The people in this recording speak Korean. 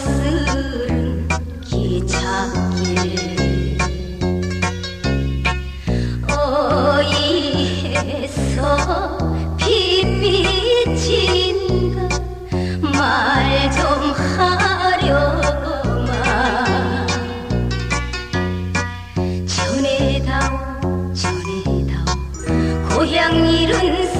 어, 낯설은 기찻길 어이에서 빛미친가 말 좀 하려고만. 전에다오 전에다오. 고향 일은